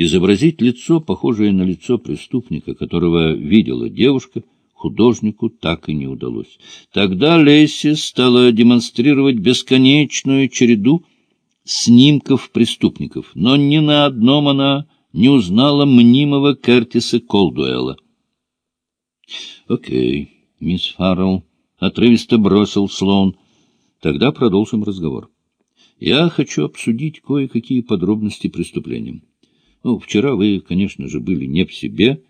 Изобразить лицо, похожее на лицо преступника, которого видела девушка, художнику так и не удалось. Тогда Лесси стала демонстрировать бесконечную череду снимков преступников, но ни на одном она не узнала мнимого Кертиса Колдуэлла. — Окей, мисс Фаррелл, — отрывисто бросил Слоун. — Тогда продолжим разговор. Я хочу обсудить кое-какие подробности преступления. Ну, вчера вы, конечно же, были не в себе,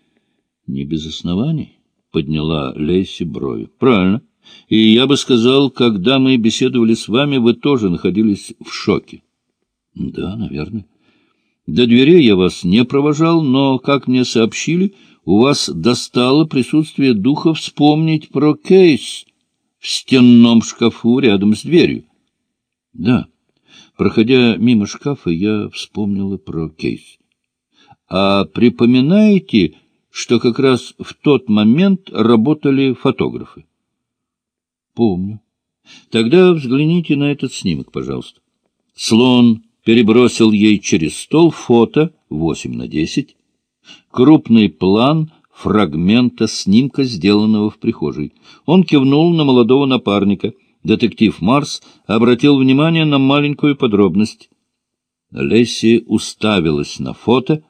не без оснований, — подняла Лейси брови. — Правильно. И я бы сказал, когда мы беседовали с вами, вы тоже находились в шоке. — Да, наверное. До дверей я вас не провожал, но, как мне сообщили, у вас достало присутствие духа вспомнить про кейс в стенном шкафу рядом с дверью. — Да. Проходя мимо шкафа, я вспомнила про кейс. А припоминаете, что как раз в тот момент работали фотографы? Помню. Тогда взгляните на этот снимок, пожалуйста. Слон перебросил ей через стол фото 8 на 10, крупный план фрагмента снимка, сделанного в прихожей. Он кивнул на молодого напарника — детектив Марс обратил внимание на маленькую подробность. Лесси уставилась на фото.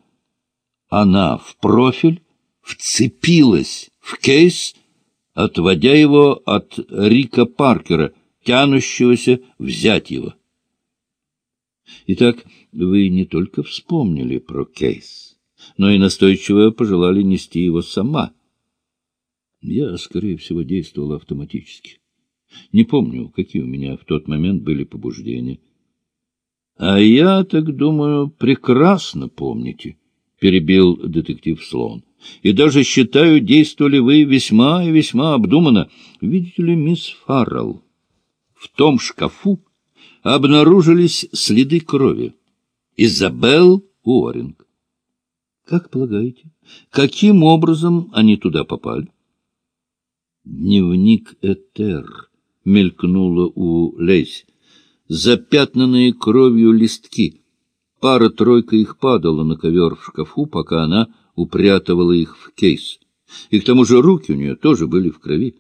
Она в профиль вцепилась в кейс, отводя его от Рика Паркера, тянущегося взять его. Итак, вы не только вспомнили про кейс, но и настойчиво пожелали нести его сама. Я, скорее всего, действовал автоматически. Не помню, какие у меня в тот момент были побуждения. — А я так думаю, прекрасно помните, — перебил детектив Слоун. — И даже считаю, действовали вы весьма и весьма обдуманно. Видите ли, мисс Фаррелл, в том шкафу обнаружились следы крови. Изабелл Уоринг. Как полагаете, каким образом они туда попали? Дневник Этер мелькнуло у Лейси. Запятнанные кровью листки. Пара-тройка их падала на ковер в шкафу, пока она упрятывала их в кейс. И к тому же руки у нее тоже были в крови.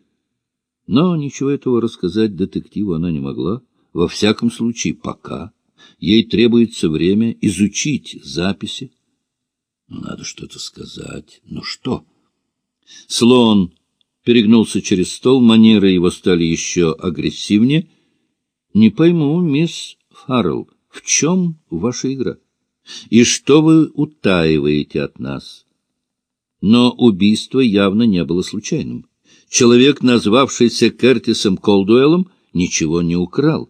Но ничего этого рассказать детективу она не могла. Во всяком случае, пока. Ей требуется время изучить записи. Надо что-то сказать. Ну что? Слон перегнулся через стол, манеры его стали еще агрессивнее. — Не пойму, мисс Фаррелл, в чем ваша игра? И что вы утаиваете от нас? Но убийство явно не было случайным. Человек, назвавшийся Кертисом Колдуэллом, ничего не украл.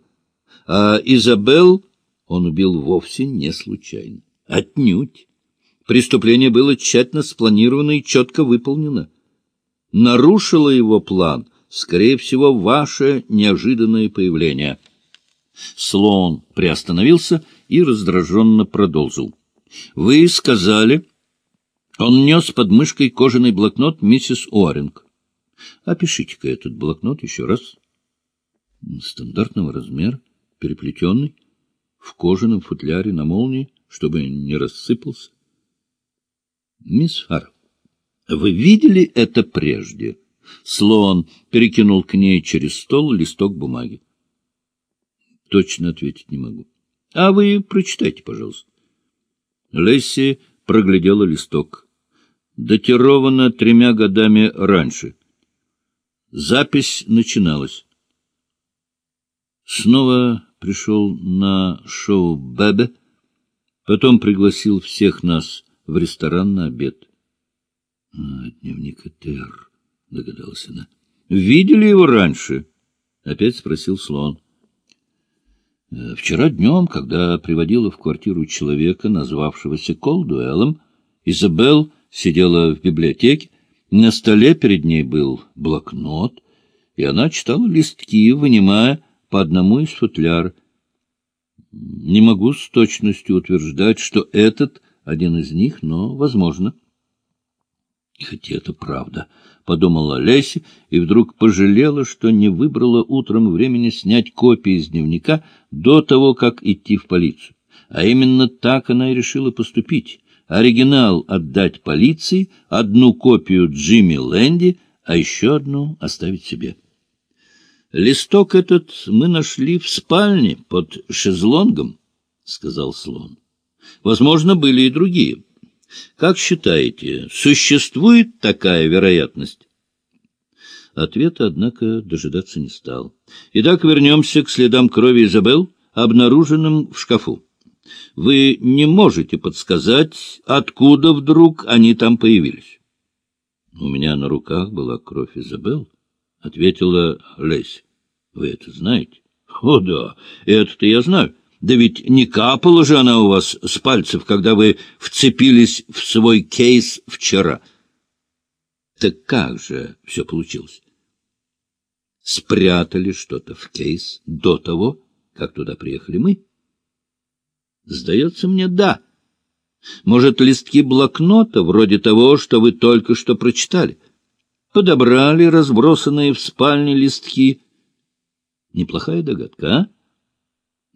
А Изабелл он убил вовсе не случайно. Отнюдь. Преступление было тщательно спланировано и четко выполнено нарушило его план, скорее всего, ваше неожиданное появление. Слон приостановился и раздраженно продолжил. — Вы сказали... Он нес под мышкой кожаный блокнот миссис Уоринг. Опишите-ка этот блокнот еще раз. Стандартного размера, переплетенный, в кожаном футляре на молнии, чтобы не рассыпался. Мисс Фаррелл, вы видели это прежде? Слон перекинул к ней через стол листок бумаги. Точно ответить не могу. А вы прочитайте, пожалуйста. Лесси проглядела листок. Датировано тремя годами раньше. Запись начиналась. Снова пришел на шоу «Бебе», потом пригласил всех нас в ресторан на обед. — А, дневник Этер, — догадалась она. — Видели его раньше? — опять спросил слон. Э, — Вчера днем, когда приводила в квартиру человека, назвавшегося Колдуэллом, Изабелл сидела в библиотеке, на столе перед ней был блокнот, и она читала листки, вынимая по одному из футляр. Не могу с точностью утверждать, что этот один из них, но возможно. — Хоть это правда, — подумала Леся и вдруг пожалела, что не выбрала утром времени снять копии из дневника до того, как идти в полицию. А именно так она и решила поступить. оригинал отдать полиции, одну копию Джимми Лэнди, а еще одну оставить себе. Листок этот мы нашли в спальне под шезлонгом, — сказал слон. Возможно, были и другие. Как считаете, существует такая вероятность? Ответа, однако, дожидаться не стал. Итак, вернемся к следам крови Изабел, обнаруженным в шкафу. Вы не можете подсказать, откуда вдруг они там появились? — У меня на руках была кровь Изабел, — ответила Лесь. — Вы это знаете? — О, да, это-то я знаю. Да ведь не капала же она у вас с пальцев, когда вы вцепились в свой кейс вчера. Так как же все получилось? Спрятали что-то в кейс до того, как туда приехали мы? Сдается мне, да. Может, листки блокнота, вроде того, что вы только что прочитали? Подобрали разбросанные в спальне листки. Неплохая догадка, а?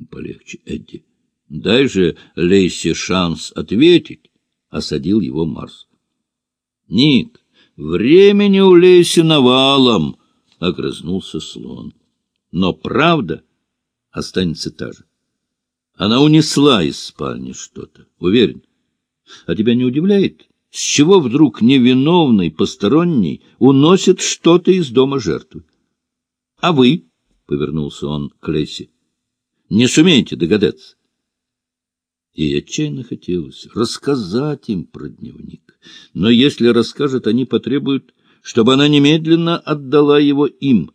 Полегче, Эдди. Дай же Лейси шанс ответить, — осадил его Марс. Ник, времени у Лейси навалом, — огрызнулся слон. Но правда останется та же. Она унесла из спальни что-то, уверен. А тебя не удивляет, с чего вдруг невиновный посторонний уносит что-то из дома жертвы? — А вы? — повернулся он к Лейси. Не сумеете догадаться. И отчаянно хотелось рассказать им про дневник. Но если расскажет, они потребуют, чтобы она немедленно отдала его им.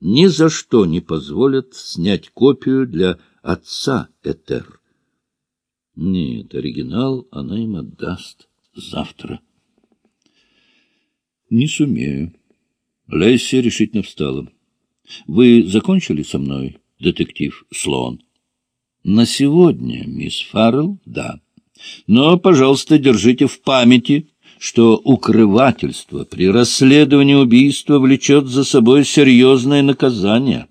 Ни за что не позволят снять копию для отца Этер. Нет, оригинал она им отдаст завтра. Не сумею. Лесси решительно встала. — Вы закончили со мной? Детектив Слоун. — На сегодня, мисс Фаррелл, да. Но, пожалуйста, держите в памяти, что укрывательство при расследовании убийства влечет за собой серьезное наказание.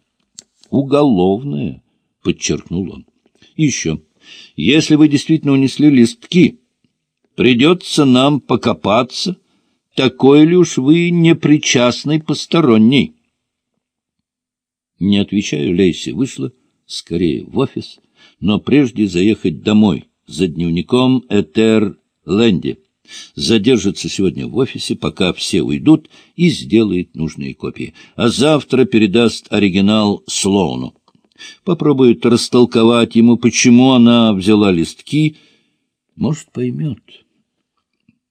Уголовное, — подчеркнул он. Еще, если вы действительно унесли листки, придется нам покопаться, такой ли уж вы непричастный посторонний. Не отвечаю, Лейси вышла, скорее в офис, но прежде заехать домой за дневником Этер Лэнди. Задержится сегодня в офисе, пока все уйдут, и сделает нужные копии. А завтра передаст оригинал Слоуну. Попробует растолковать ему, почему она взяла листки. Может, поймет.